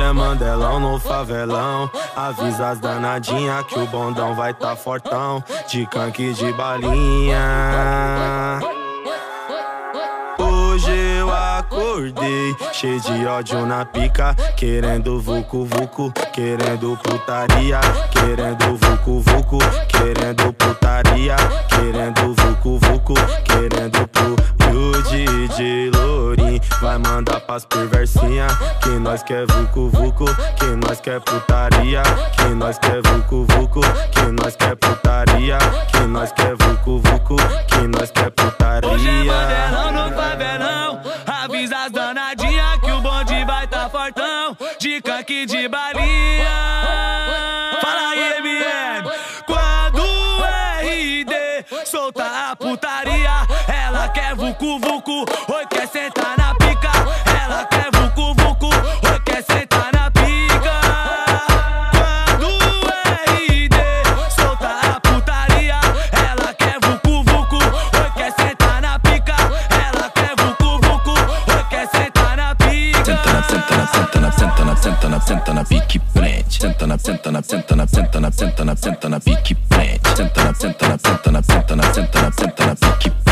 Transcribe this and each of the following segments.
é Mandelão no favelão. Avisa as danadinha que o bondão vai tá fortão. De canque de balinha. Hoje eu acordei cheio de ódio na pica, querendo vucu vucu, querendo putaria, querendo vucu vucu, querendo putaria, querendo vucu vucu, querendo pras perversinha, que nós quer vucu vucu, que nós quer putaria, que nós quer vucu vucu, que nós quer putaria, que nós quer vucu vucu, que nós quer putaria. Hoje é no favelão. Avisa as danadinha que o bonde vai tá fortão. De canque de balinha. Fala aí, MM. Quando o RD solta a putaria, ela quer vucu vucu. Oi, quer sentar na pica. Senta na, senta na, senta na, senta na, senta na, senta na. Senta na, senta na, senta na, senta na, senta na, senta na pique frente.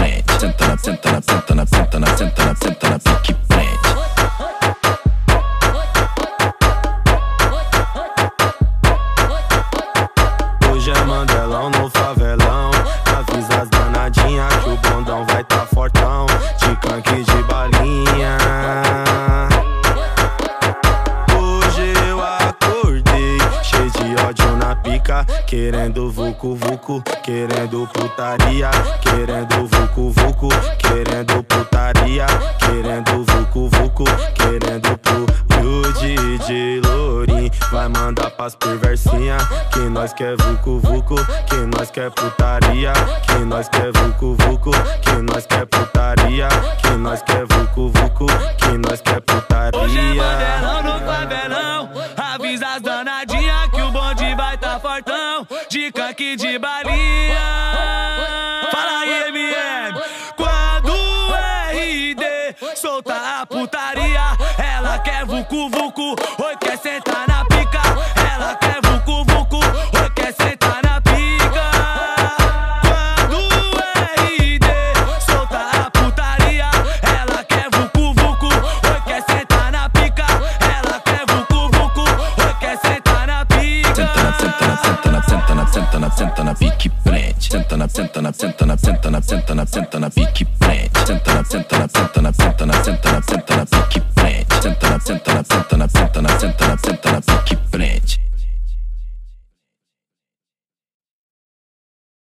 De ódio na pica. Querendo vucu vucu, querendo putaria. Querendo vucu vucu, querendo putaria. Querendo vucu vucu, querendo pu. E o DJ Lourinho vai mandar pras perversinha. Que nós quer vucu vucu, que nós quer putaria. Que nós quer vucu vucu, que nós quer putaria. Que nós quer vucu vucu, que nós quer Hoje De canque de balinha. Fala aí, MM. Quando o RD solta a putaria, ela quer vucu vucu. Oi, quer sentar na pica. Ela quer vucu. Senta na, senta na, na, na pique frente. Senta na, senta na, senta na, senta na, senta na, senta na pique frente. Senta na, senta na, senta na, senta na, senta na, senta na pique frente. Senta na, senta na, senta na, senta na, senta na, senta